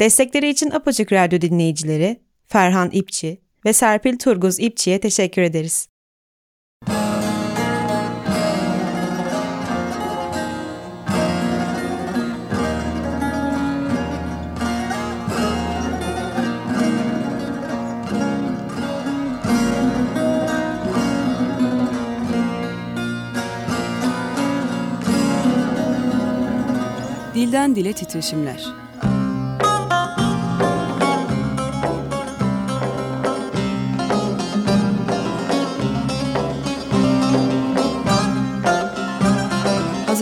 Destekleri için Apaçık Radyo dinleyicileri Ferhan İpçi ve Serpil Turguz İpçi'ye teşekkür ederiz. Dilden Dile Titreşimler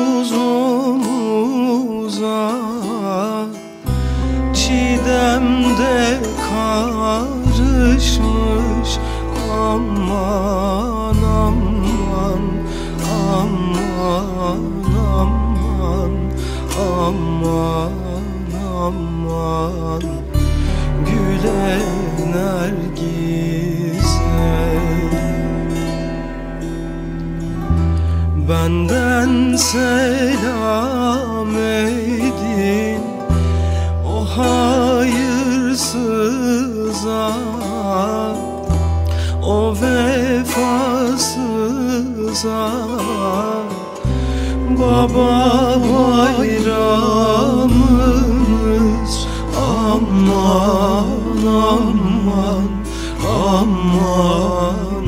Omuz omuza Çiğdemde karışmış. Aman aman aman aman aman aman. Gülen nergise Benden selam edin. O hayırsıza o vefasıza. Baba bayramımız aman aman aman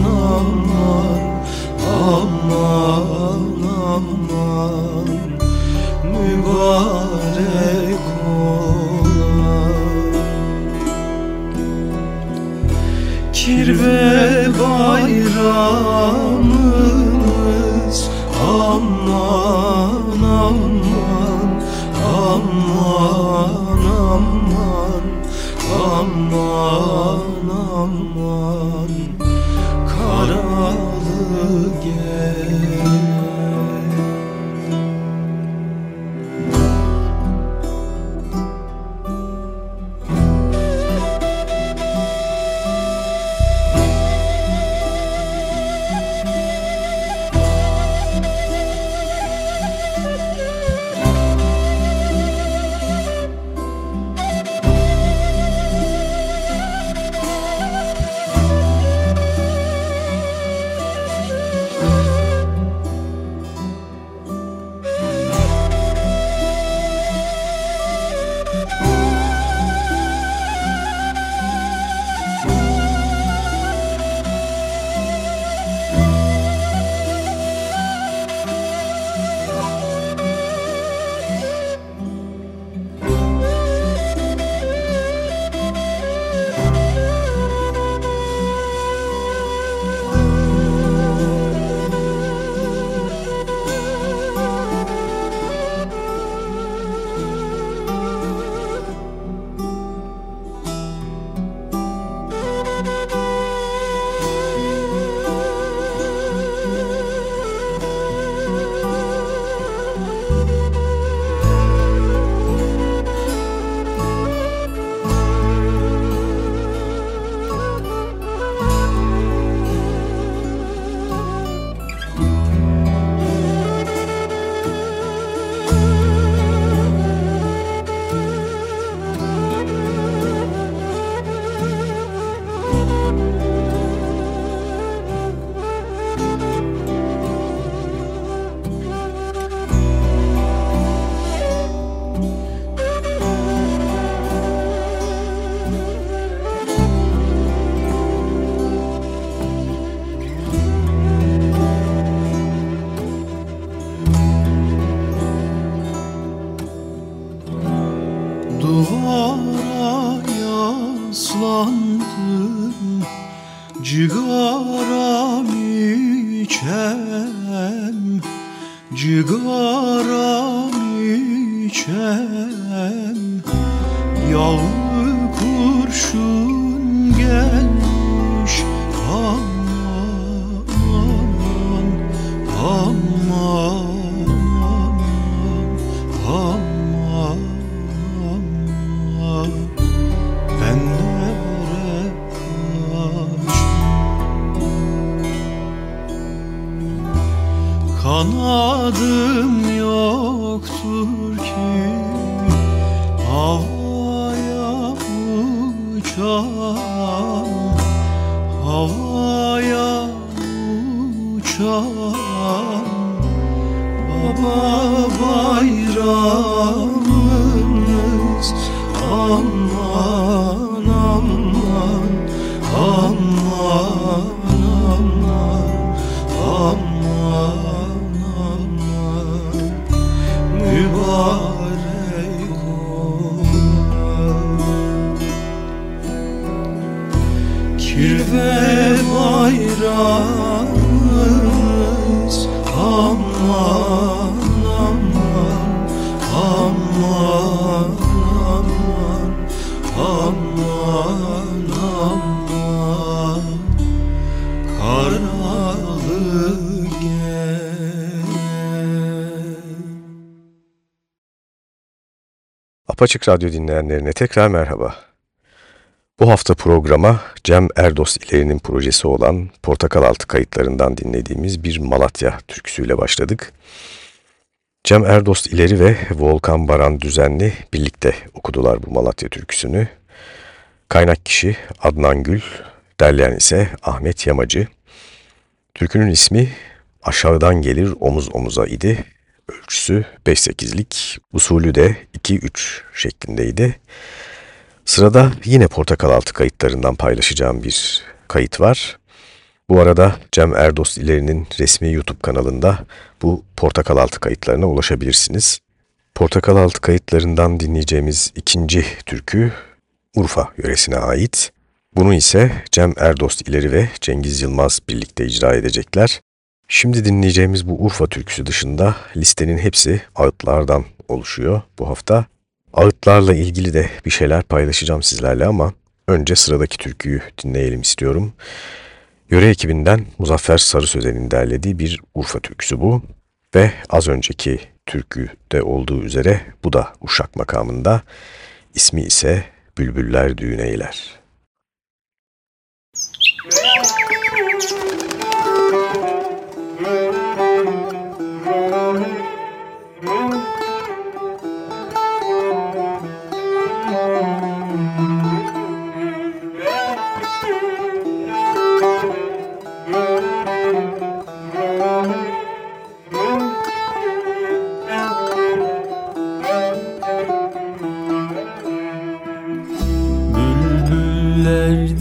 aman aman aman mübarek ola. Kirve bayramımız aman aman aman aman aman aman. Karalı gel yaslandım Cigaram içem Cigaram içem. Yağlı kurşun The. Apaçık Radyo dinleyenlerine tekrar merhaba. Bu hafta programa Cem Erdos İleri'nin projesi olan Portakal Altı kayıtlarından dinlediğimiz bir Malatya türküsüyle başladık. Cem Erdost İleri ve Volkan Baran Düzenli birlikte okudular bu Malatya türküsünü. Kaynak kişi Adnan Gül, derleyen ise Ahmet Yamacı. Türkünün ismi Aşağıdan Gelir Omuz Omuza idi. Ölçüsü 5-8'lik, usulü de 2-3 şeklindeydi. Sırada yine Portakal Altı kayıtlarından paylaşacağım bir kayıt var. Bu arada Cem Erdost İleri'nin resmi YouTube kanalında bu Portakal Altı kayıtlarına ulaşabilirsiniz. Portakal Altı kayıtlarından dinleyeceğimiz ikinci türkü Urfa yöresine ait. Bunu ise Cem Erdost İleri ve Cengiz Yılmaz birlikte icra edecekler. Şimdi dinleyeceğimiz bu Urfa türküsü dışında listenin hepsi ağıtlardan oluşuyor bu hafta. Ağıtlarla ilgili de bir şeyler paylaşacağım sizlerle ama önce sıradaki türküyü dinleyelim istiyorum. Yöre ekibinden Muzaffer Sarı Sözen'in derlediği bir Urfa türküsü bu ve az önceki türküde olduğu üzere bu da Uşak makamında. İsmi ise Bülbüller Düğün Eyler. Bülbüller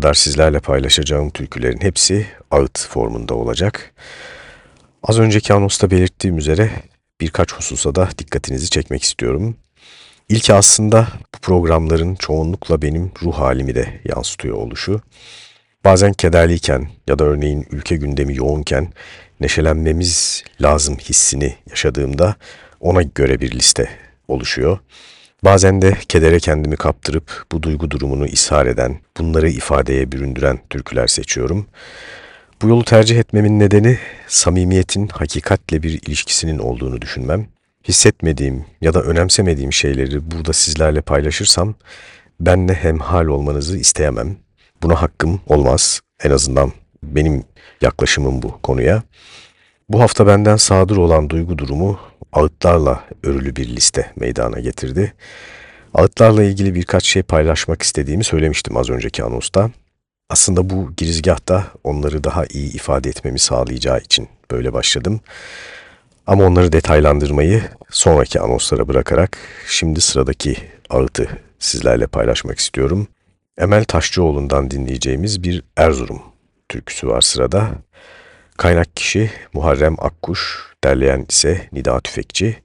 kadar sizlerle paylaşacağım türkülerin hepsi ağıt formunda olacak. Az önceki anosta belirttiğim üzere birkaç hususa da dikkatinizi çekmek istiyorum. İlki aslında bu programların çoğunlukla benim ruh halimi de yansıtıyor oluşu. Bazen kederliyken ya da örneğin ülke gündemi yoğunken neşelenmemiz lazım hissini yaşadığımda ona göre bir liste oluşuyor. Bazen de kedere kendimi kaptırıp bu duygu durumunu ishar eden, bunları ifadeye büründüren türküler seçiyorum. Bu yolu tercih etmemin nedeni samimiyetin hakikatle bir ilişkisinin olduğunu düşünmem. Hissetmediğim ya da önemsemediğim şeyleri burada sizlerle paylaşırsam benle hemhal olmanızı isteyemem. Buna hakkım olmaz. En azından benim yaklaşımım bu konuya. Bu hafta benden sadır olan duygu durumu ağıtlarla örülü bir liste meydana getirdi. Ağıtlarla ilgili birkaç şey paylaşmak istediğimi söylemiştim az önceki anosta. Aslında bu girizgahta onları daha iyi ifade etmemi sağlayacağı için böyle başladım. Ama onları detaylandırmayı sonraki anonslara bırakarak şimdi sıradaki ağıtı sizlerle paylaşmak istiyorum. Emel Taşçıoğlu'ndan dinleyeceğimiz bir Erzurum türküsü var sırada. Kaynak kişi Muharrem Akkuş, derleyen ise Nida Tüfekçi.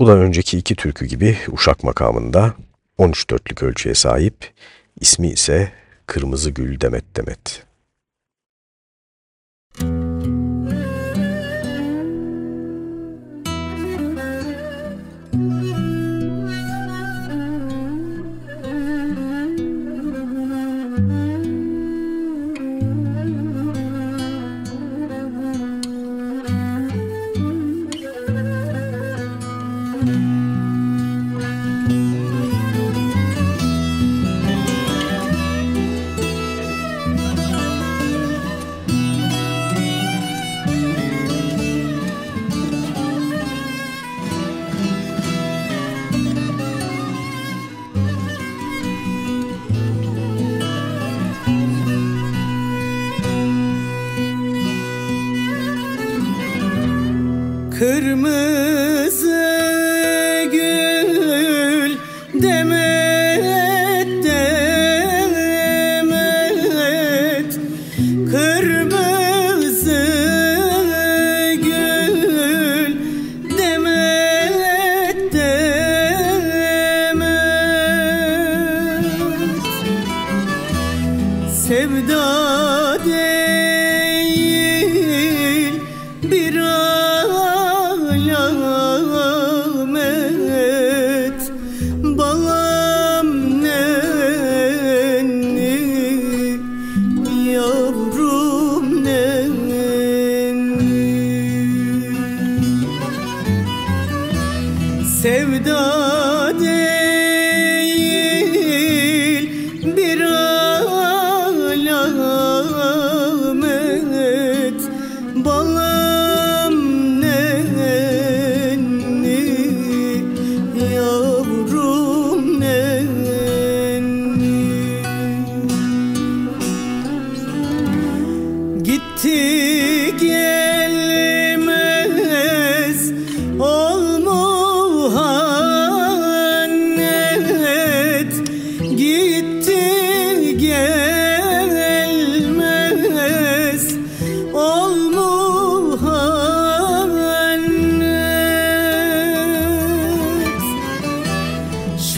Bu da önceki iki türkü gibi Uşak makamında 13 dörtlük ölçüye sahip, ismi ise Kırmızı Gül Demet Demet. Alamet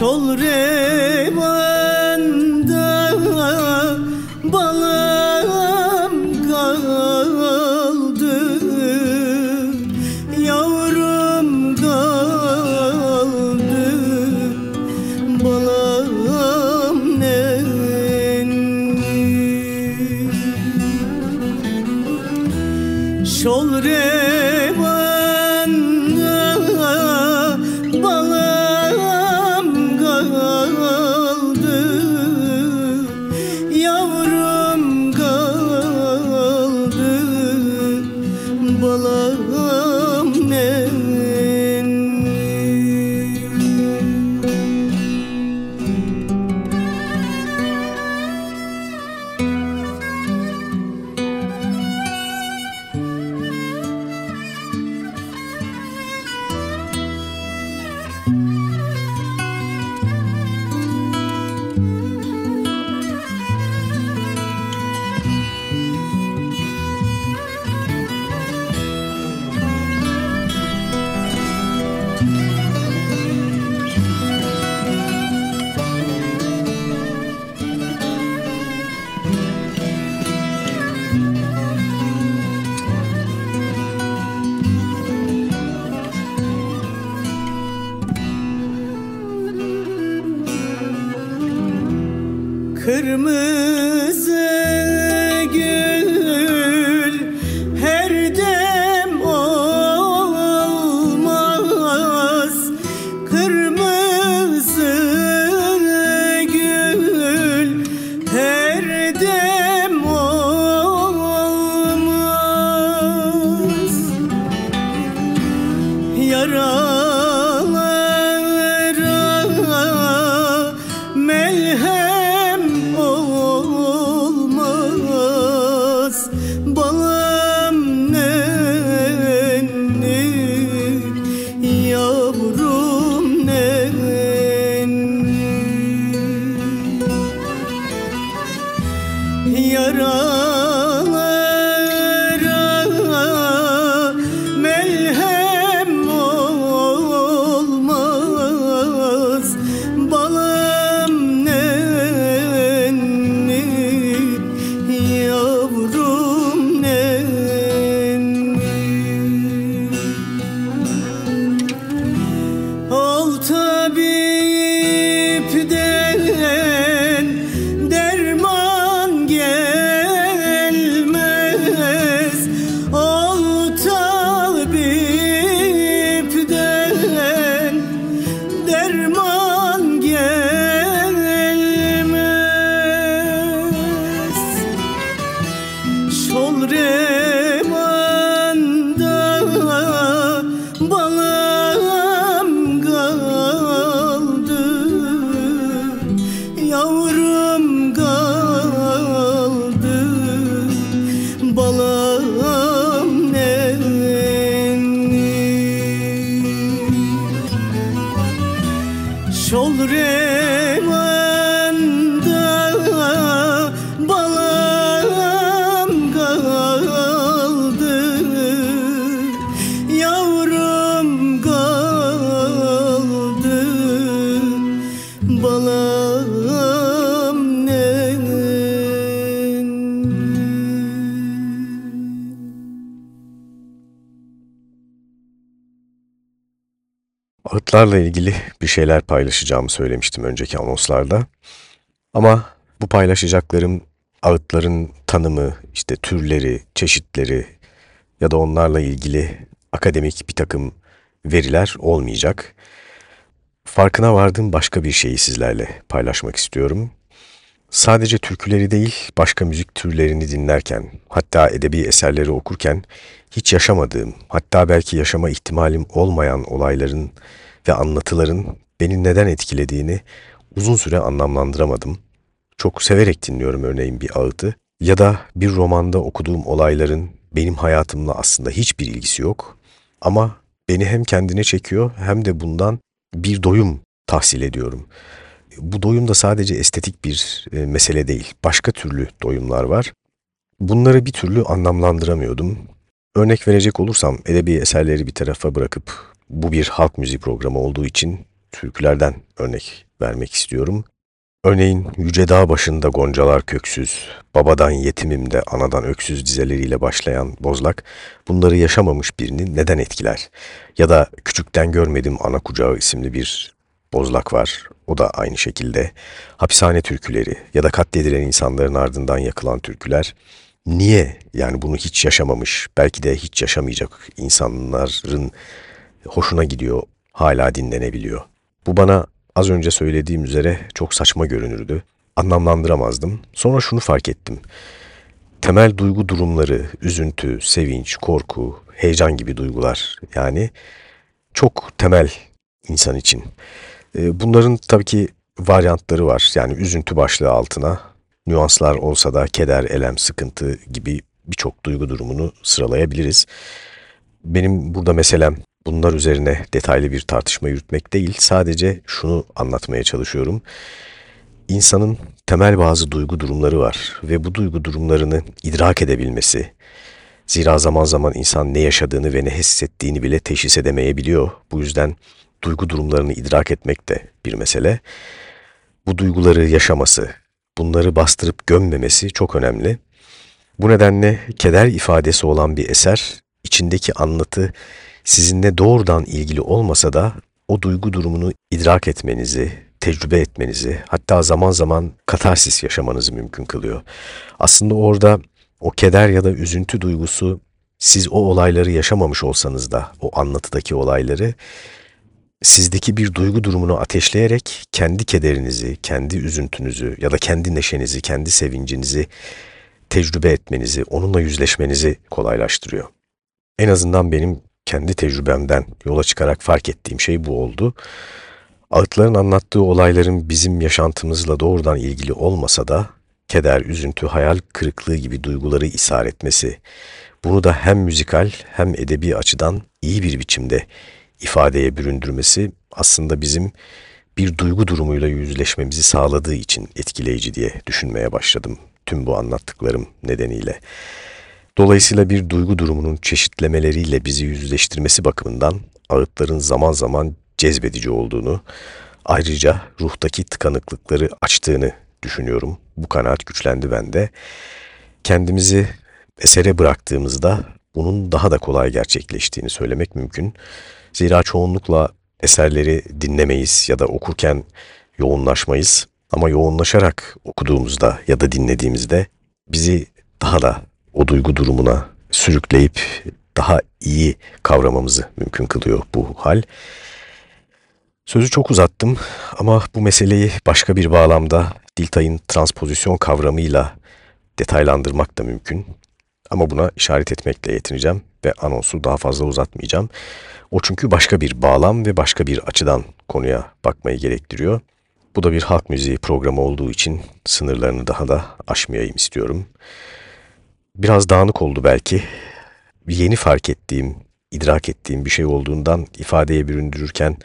ol revan Ağıtlarla ilgili bir şeyler paylaşacağımı söylemiştim önceki anonslarda. Ama bu paylaşacaklarım ağıtların tanımı, işte türleri, çeşitleri ya da onlarla ilgili akademik bir takım veriler olmayacak. Farkına vardığım başka bir şeyi sizlerle paylaşmak istiyorum. Sadece türküleri değil, başka müzik türlerini dinlerken, hatta edebi eserleri okurken hiç yaşamadığım, hatta belki yaşama ihtimalim olmayan olayların ve anlatıların beni neden etkilediğini uzun süre anlamlandıramadım. Çok severek dinliyorum örneğin bir ağıtı ya da bir romanda okuduğum olayların benim hayatımla aslında hiçbir ilgisi yok ama beni hem kendine çekiyor hem de bundan bir doyum tahsil ediyorum. Bu doyum da sadece estetik bir e, mesele değil, başka türlü doyumlar var. Bunları bir türlü anlamlandıramıyordum. Örnek verecek olursam edebi eserleri bir tarafa bırakıp bu bir halk müziği programı olduğu için türkülerden örnek vermek istiyorum. Örneğin Yüce Dağ başında goncalar köksüz, babadan yetimim de anadan öksüz dizeleriyle başlayan Bozlak, bunları yaşamamış birini neden etkiler? Ya da Küçükten Görmedim Ana Kucağı isimli bir Bozlak var, o da aynı şekilde. Hapishane türküleri ya da katledilen insanların ardından yakılan türküler, niye yani bunu hiç yaşamamış, belki de hiç yaşamayacak insanların hoşuna gidiyor, hala dinlenebiliyor? Bu bana az önce söylediğim üzere çok saçma görünürdü. Anlamlandıramazdım. Sonra şunu fark ettim. Temel duygu durumları, üzüntü, sevinç, korku, heyecan gibi duygular yani çok temel insan için. Ee, bunların tabii ki varyantları var. Yani üzüntü başlığı altına nüanslar olsa da keder, elem, sıkıntı gibi birçok duygu durumunu sıralayabiliriz. Benim burada meselem bunlar üzerine detaylı bir tartışma yürütmek değil, sadece şunu anlatmaya çalışıyorum. İnsanın temel bazı duygu durumları var ve bu duygu durumlarını idrak edebilmesi, zira zaman zaman insan ne yaşadığını ve ne hissettiğini bile teşhis edemeyebiliyor. Bu yüzden duygu durumlarını idrak etmek de bir mesele. Bu duyguları yaşaması, bunları bastırıp gömmemesi çok önemli. Bu nedenle keder ifadesi olan bir eser, içindeki anlatı sizinle doğrudan ilgili olmasa da o duygu durumunu idrak etmenizi, tecrübe etmenizi, hatta zaman zaman katarsis yaşamanızı mümkün kılıyor. Aslında orada o keder ya da üzüntü duygusu siz o olayları yaşamamış olsanız da o anlatıdaki olayları sizdeki bir duygu durumunu ateşleyerek kendi kederinizi, kendi üzüntünüzü ya da kendi neşenizi, kendi sevincinizi tecrübe etmenizi, onunla yüzleşmenizi kolaylaştırıyor. En azından benim kendi tecrübemden yola çıkarak fark ettiğim şey bu oldu. Ağıtların anlattığı olayların bizim yaşantımızla doğrudan ilgili olmasa da keder, üzüntü, hayal kırıklığı gibi duyguları ishar etmesi, bunu da hem müzikal hem edebi açıdan iyi bir biçimde ifadeye büründürmesi aslında bizim bir duygu durumuyla yüzleşmemizi sağladığı için etkileyici diye düşünmeye başladım tüm bu anlattıklarım nedeniyle. Dolayısıyla bir duygu durumunun çeşitlemeleriyle bizi yüzleştirmesi bakımından ağıtların zaman zaman cezbedici olduğunu, ayrıca ruhtaki tıkanıklıkları açtığını düşünüyorum. Bu kanaat güçlendi bende. Kendimizi esere bıraktığımızda bunun daha da kolay gerçekleştiğini söylemek mümkün. Zira çoğunlukla eserleri dinlemeyiz ya da okurken yoğunlaşmayız. Ama yoğunlaşarak okuduğumuzda ya da dinlediğimizde bizi daha da o duygu durumuna sürükleyip daha iyi kavramamızı mümkün kılıyor bu hal. Sözü çok uzattım ama bu meseleyi başka bir bağlamda Diltay'ın transpozisyon kavramıyla detaylandırmak da mümkün. Ama buna işaret etmekle yetineceğim ve anonsu daha fazla uzatmayacağım. O çünkü başka bir bağlam ve başka bir açıdan konuya bakmayı gerektiriyor. Bu da bir halk müziği programı olduğu için sınırlarını daha da aşmayayım istiyorum. Biraz dağınık oldu belki. Yeni fark ettiğim, idrak ettiğim bir şey olduğundan ifadeye büründürürken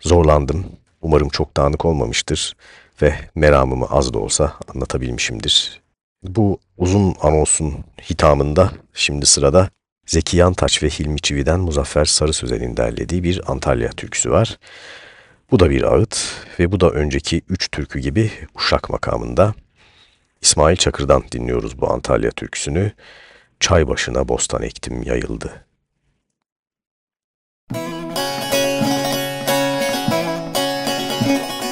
zorlandım. Umarım çok dağınık olmamıştır ve meramımı az da olsa anlatabilmişimdir. Bu uzun anonsun hitamında şimdi sırada Zeki Yantaç ve Hilmi Çivi'den Muzaffer Sarı Sözel'in derlediği bir Antalya türküsü var. Bu da bir ağıt ve bu da önceki üç türkü gibi uşak makamında. İsmail Çakır'dan dinliyoruz bu Antalya türküsünü. Çay başına bostan ektim yayıldı. başına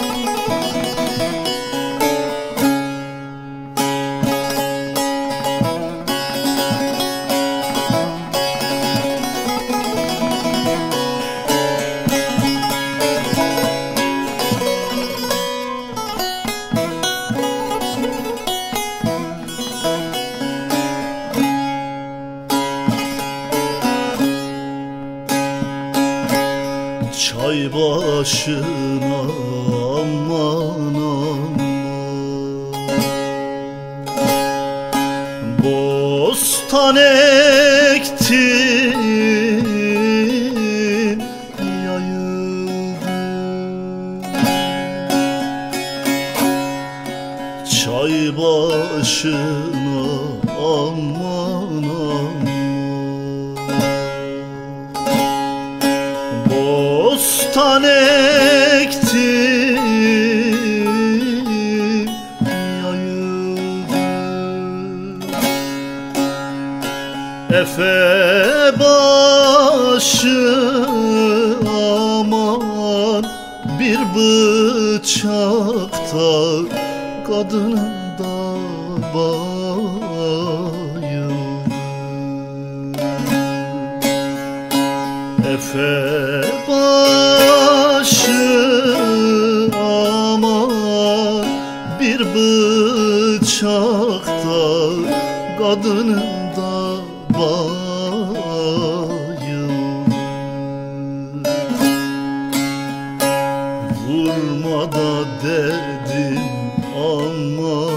aman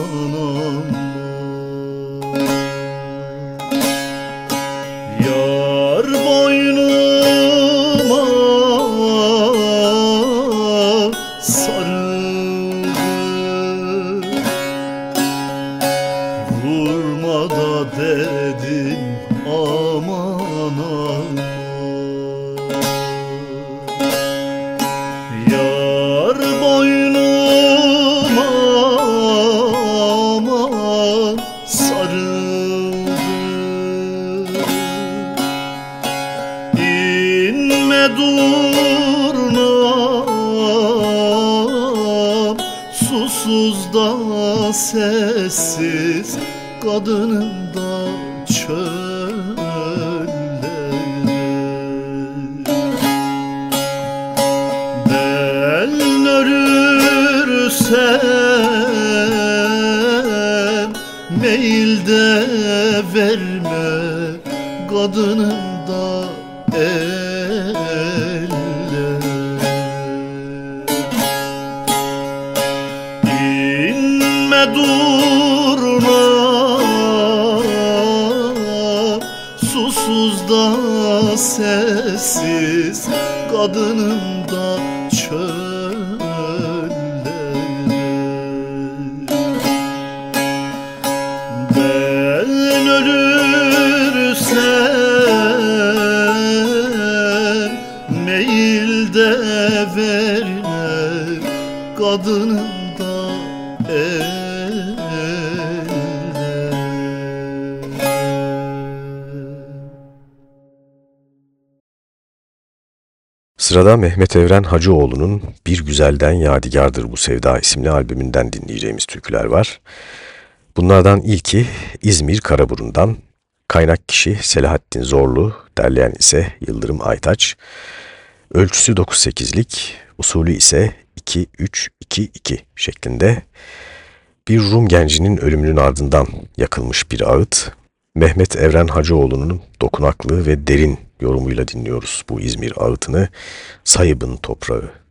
Sırada Mehmet Evren Hacıoğlu'nun Bir Güzelden Yadigardır Bu Sevda isimli albümünden dinleyeceğimiz türküler var. Bunlardan ilki İzmir Karaburun'dan, kaynak kişi Selahattin Zorlu, derleyen ise Yıldırım Aytaç. Ölçüsü 9-8'lik, usulü ise 2-3-2-2 şeklinde. Bir Rum gencinin ölümünün ardından yakılmış bir ağıt. Mehmet Evren Hacıoğlu'nun dokunaklı ve derin yorumuyla dinliyoruz bu İzmir ağıtını. Sayıbın toprağı.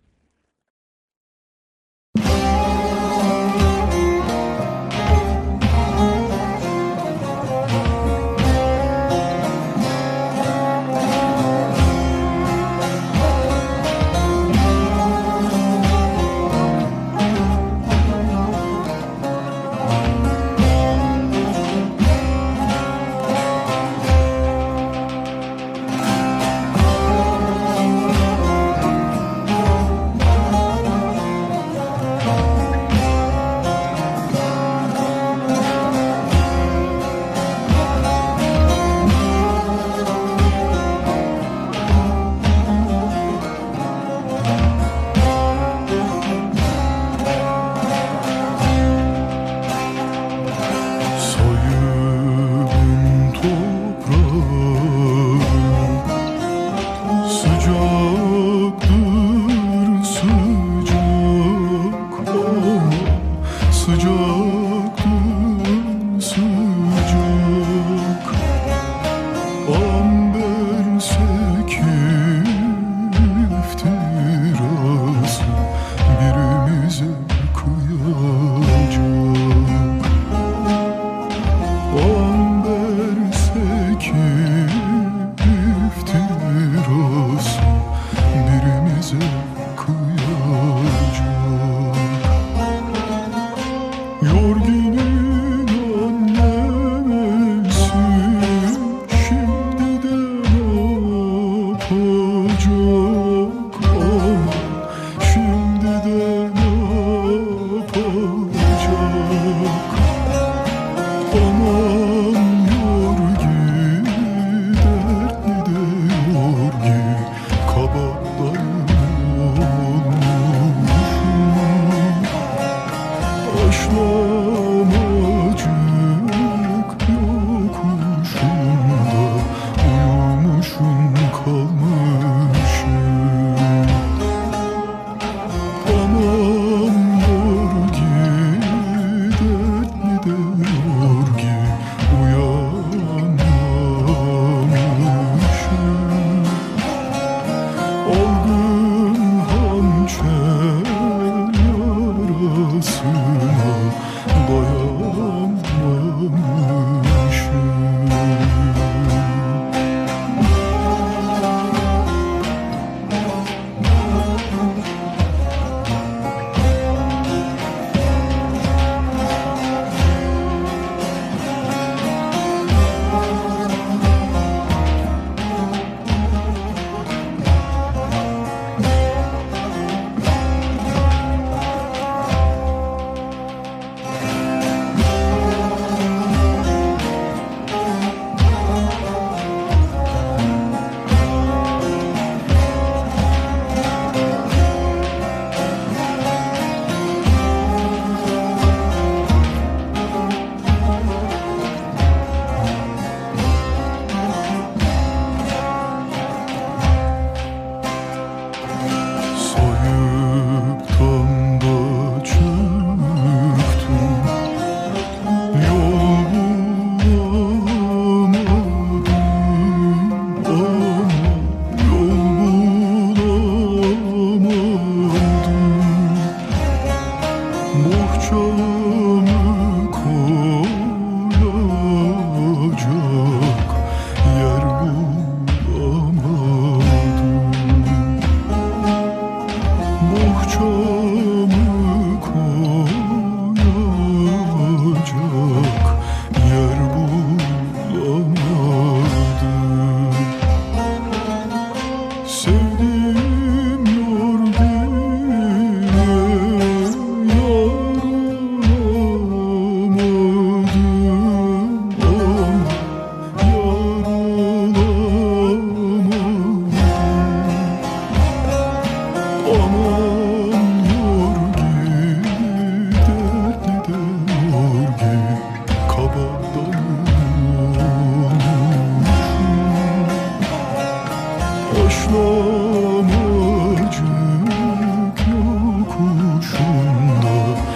mundo.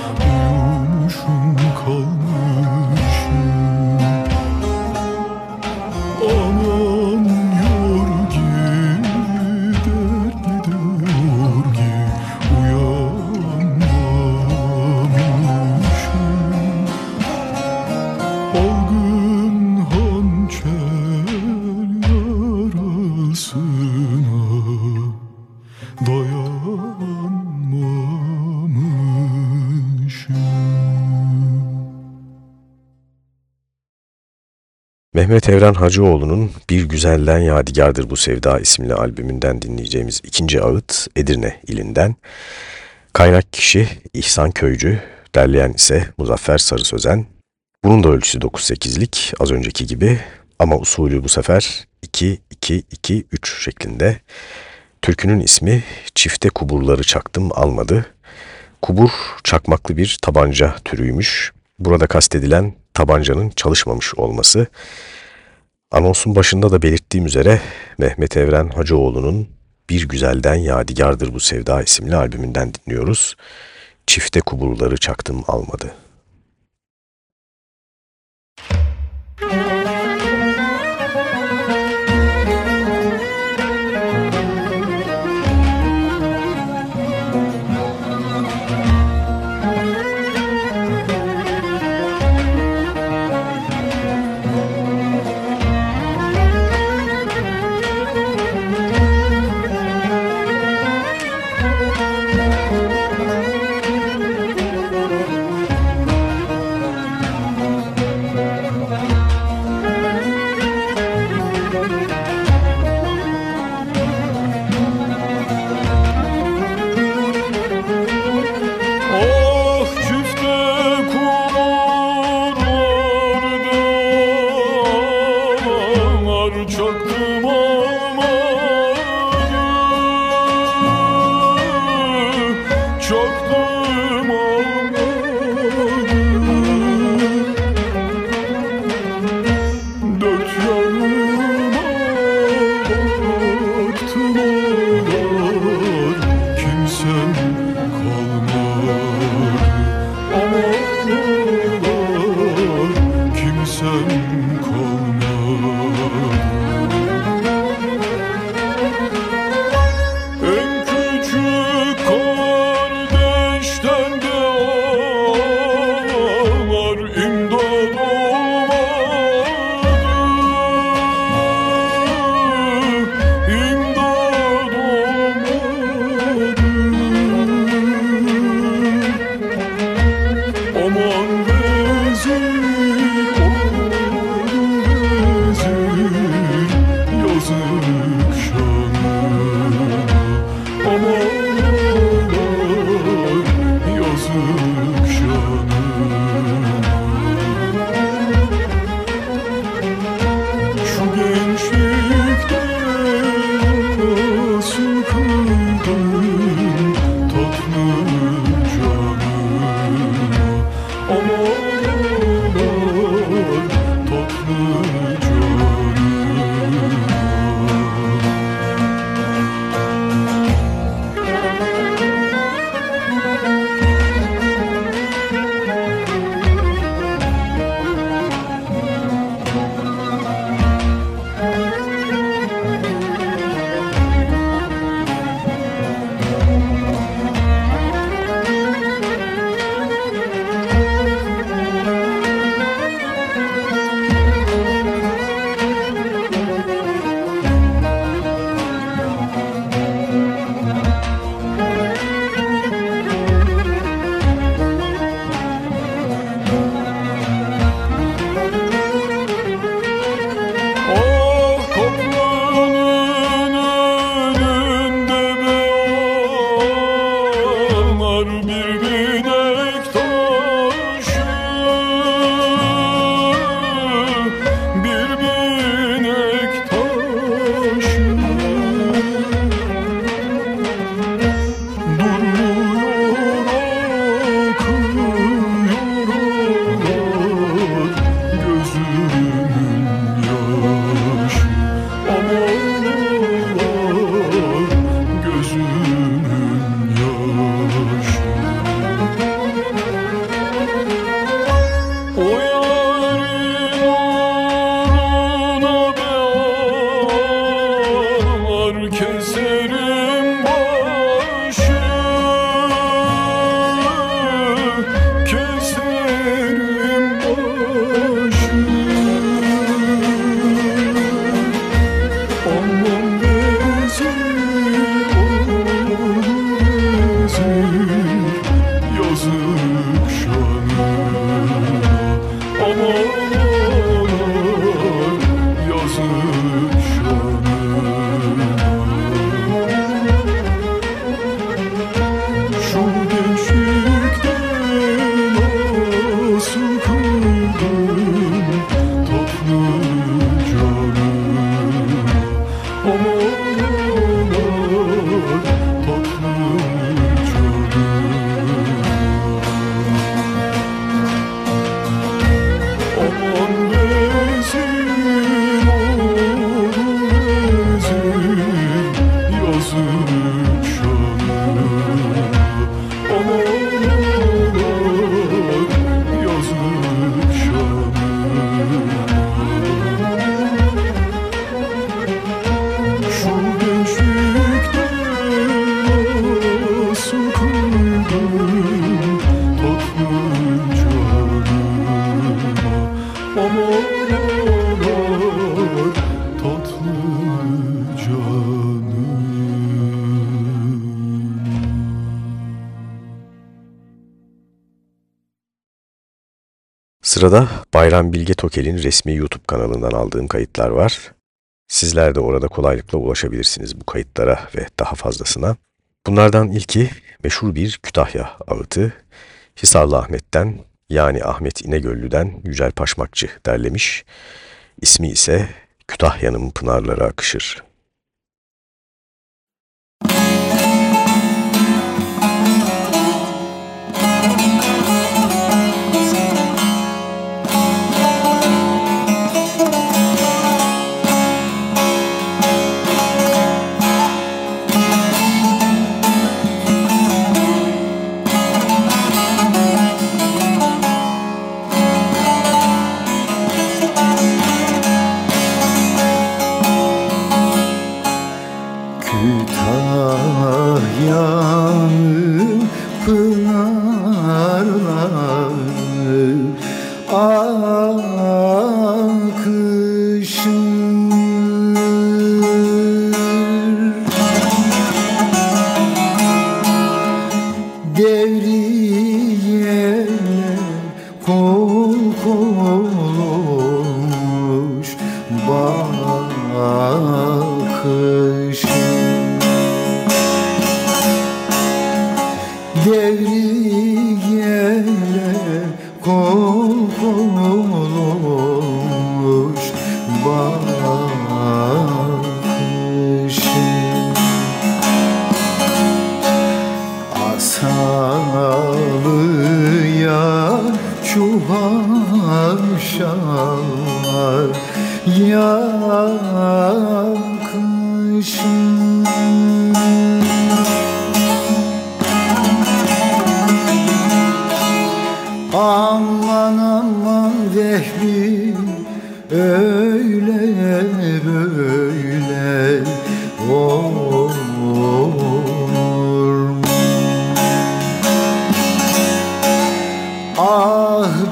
Mehmet Evren Hacıoğlu'nun Bir Güzelden Yadigardır Bu Sevda isimli albümünden dinleyeceğimiz ikinci ağıt Edirne ilinden. Kaynak kişi İhsan Köycü, derleyen ise Muzaffer Sarı Sözen. Bunun da ölçüsü 9-8'lik az önceki gibi ama usulü bu sefer 2-2-2-3 şeklinde. Türkünün ismi Çifte Kuburları Çaktım Almadı. Kubur çakmaklı bir tabanca türüymüş. Burada kastedilen tabancanın çalışmamış olması. Anonsun başında da belirttiğim üzere Mehmet Evren Hacıoğlu'nun Bir Güzelden Yadigardır Bu Sevda isimli albümünden dinliyoruz. Çifte kuburları çaktım almadı. true. Sırada Bayram Bilge Tokel'in resmi YouTube kanalından aldığım kayıtlar var. Sizler de orada kolaylıkla ulaşabilirsiniz bu kayıtlara ve daha fazlasına. Bunlardan ilki meşhur bir Kütahya ağıtı. Hisarlı Ahmet'ten yani Ahmet İnegöllü'den Yücel Paşmakçı derlemiş. İsmi ise Kütahya'nın pınarları akışır.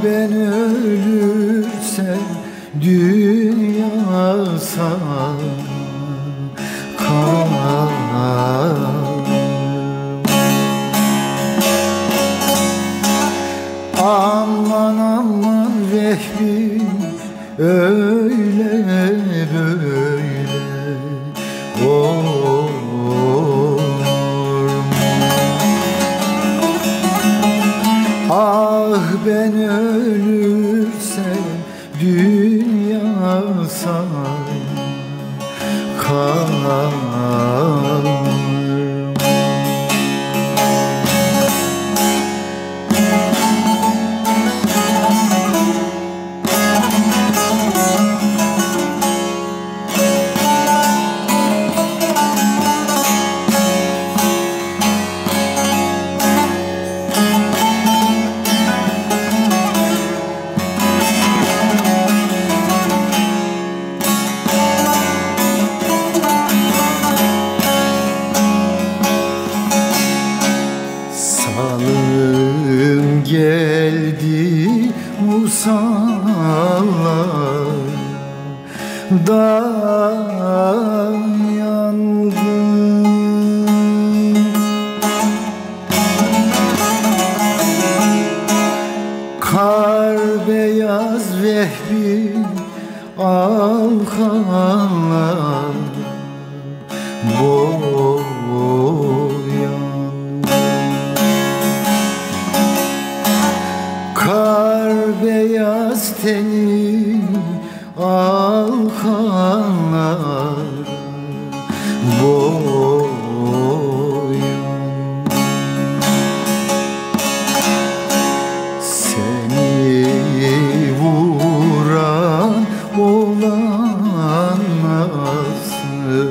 Ben ölürsem dünya sana kalır Aman aman vehbi öyle mama. Beyaz teni alkanlar boyan Seni vuran olan nasıl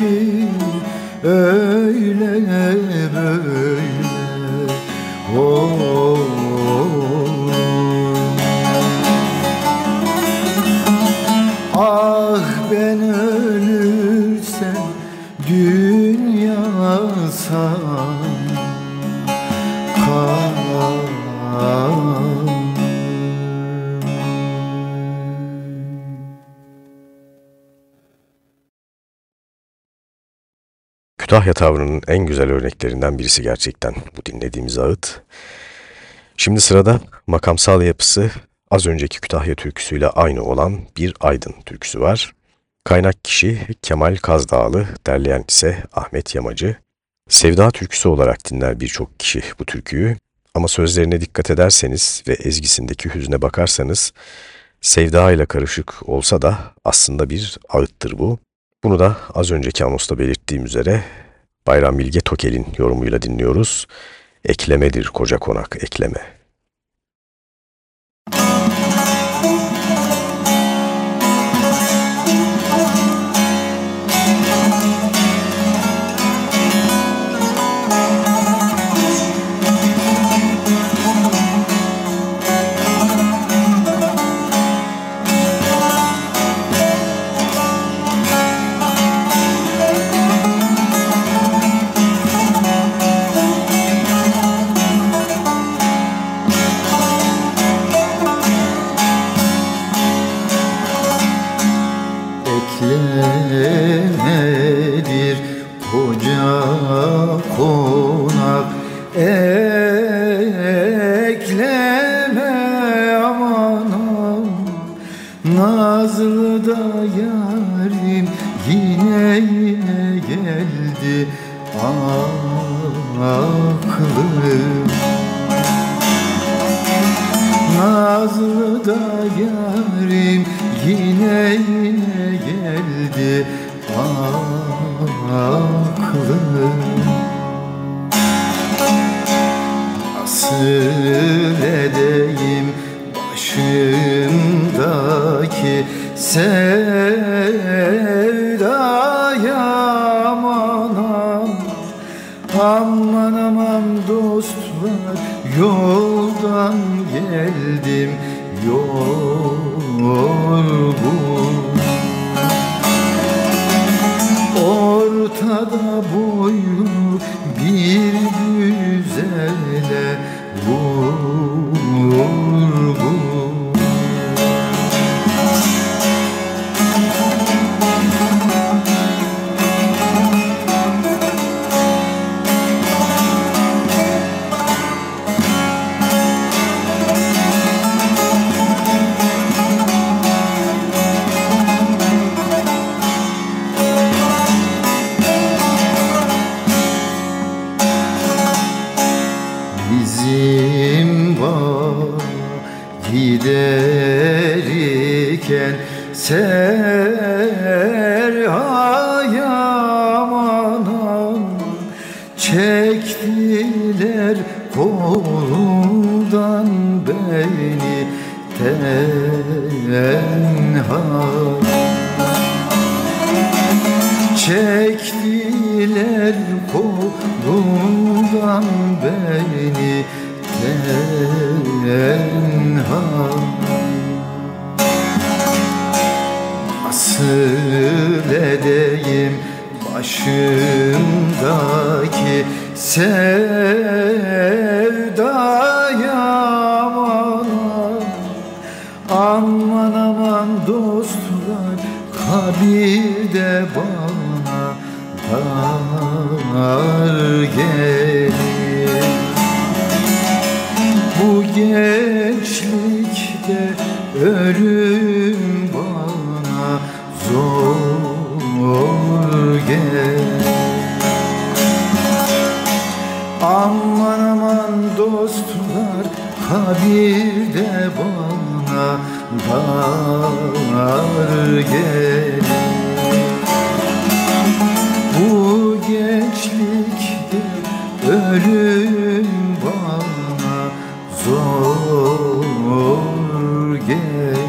gün Kütahya tavrının en güzel örneklerinden birisi gerçekten bu dinlediğimiz ağıt. Şimdi sırada makamsal yapısı az önceki Kütahya türküsüyle aynı olan bir Aydın türküsü var. Kaynak kişi Kemal Kazdağlı, derleyen ise Ahmet Yamacı. Sevda türküsü olarak dinler birçok kişi bu türküyü ama sözlerine dikkat ederseniz ve ezgisindeki hüzne bakarsanız sevda ile karışık olsa da aslında bir ağıttır bu. Bunu da az önceki anosta belirttiğim üzere Bayram Bilge Tokel'in yorumuyla dinliyoruz. Eklemedir koca konak ekleme. Sevdaya aman aman Aman dostlar yoldan geldim yorgun. Ortada boylu bir güzele vurgun Serhaya aman Çektiler kolumdan beni tenha. Çektiler kolumdan beni tenha Nasıl edeyim başımdaki sevdaya aman. Aman aman dostlar kabirde bana dar gelir Bu gençlikte ölüm zor gelir Aman aman dostlar kabirde bana dar gelir Bu gençlikte ölüm bana zor gelir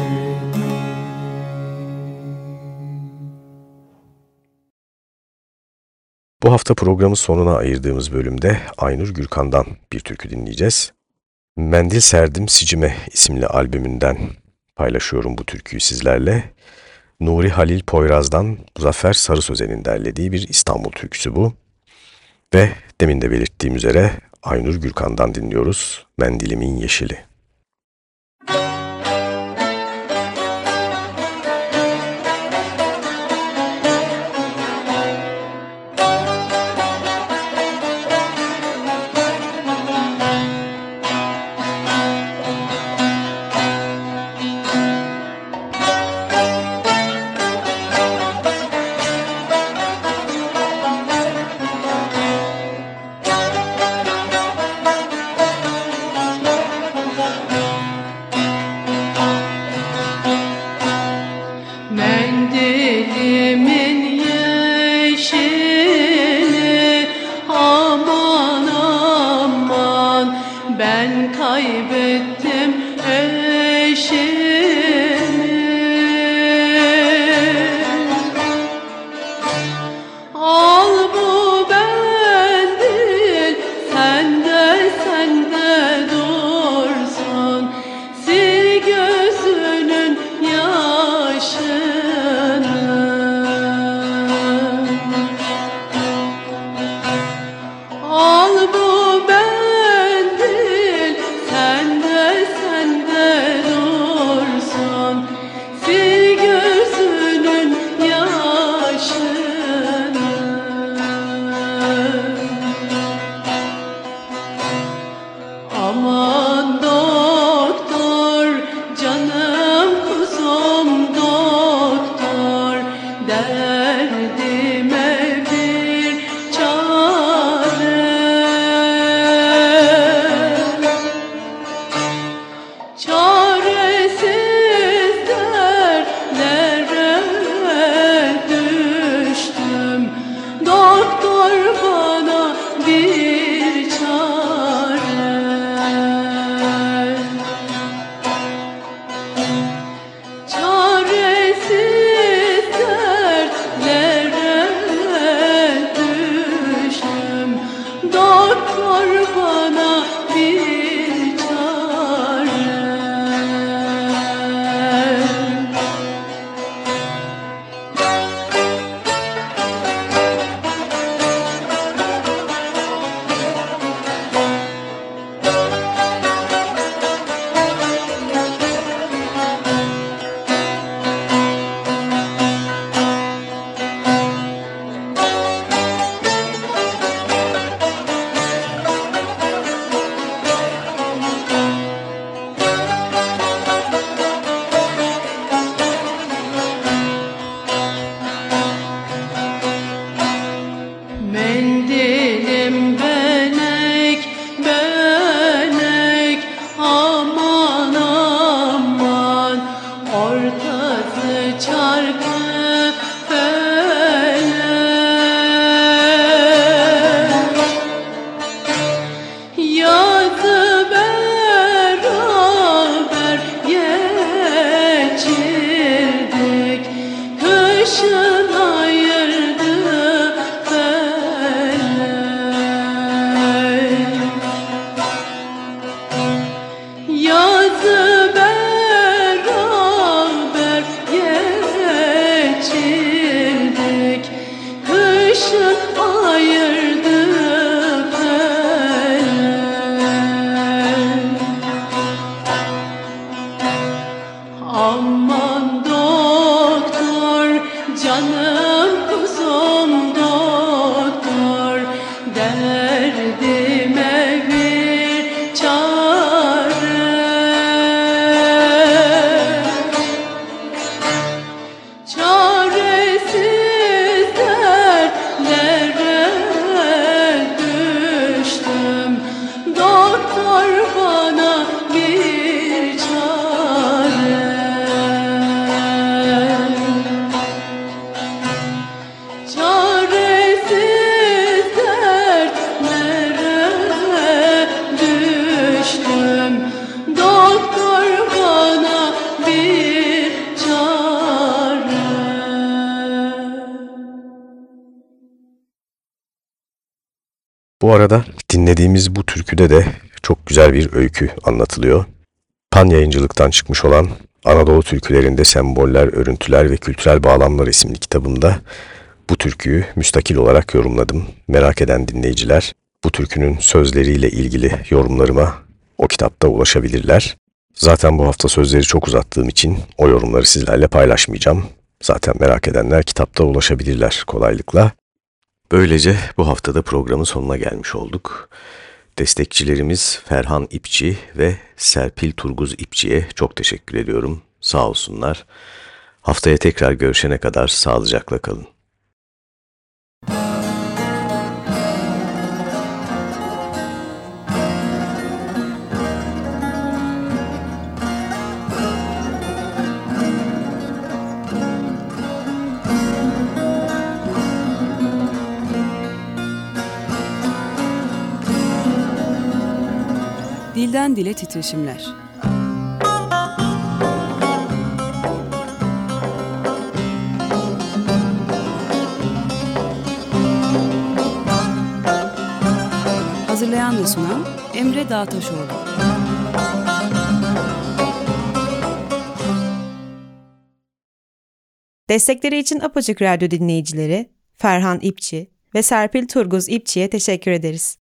Bu hafta programın sonuna ayırdığımız bölümde Aynur Gürkan'dan bir türkü dinleyeceğiz. Mendil Serdim Sicime isimli albümünden paylaşıyorum bu türküyü sizlerle. Nuri Halil Poyraz'dan Muzaffer Sarı Sözen'in derlediği bir İstanbul türküsü bu. Ve demin de belirttiğim üzere Aynur Gürkan'dan dinliyoruz Mendilimin Yeşili. Bu arada dinlediğimiz bu türküde de çok güzel bir öykü anlatılıyor. Pan yayıncılıktan çıkmış olan Anadolu türkülerinde semboller, örüntüler ve kültürel bağlamlar isimli kitabımda bu türküyü müstakil olarak yorumladım. Merak eden dinleyiciler bu türkünün sözleriyle ilgili yorumlarıma o kitapta ulaşabilirler. Zaten bu hafta sözleri çok uzattığım için o yorumları sizlerle paylaşmayacağım. Zaten merak edenler kitapta ulaşabilirler kolaylıkla. Böylece bu haftada programın sonuna gelmiş olduk. Destekçilerimiz Ferhan İpçi ve Serpil Turguz İpçi'ye çok teşekkür ediyorum. Sağ olsunlar. Haftaya tekrar görüşene kadar sağlıcakla kalın. Dilden dile titreşimler. Hazırlayan ve sunan Emre Dağtaşoğlu. Destekleri için Apaçık Radyo dinleyicileri Ferhan İpçi ve Serpil Turguz İpçi'ye teşekkür ederiz.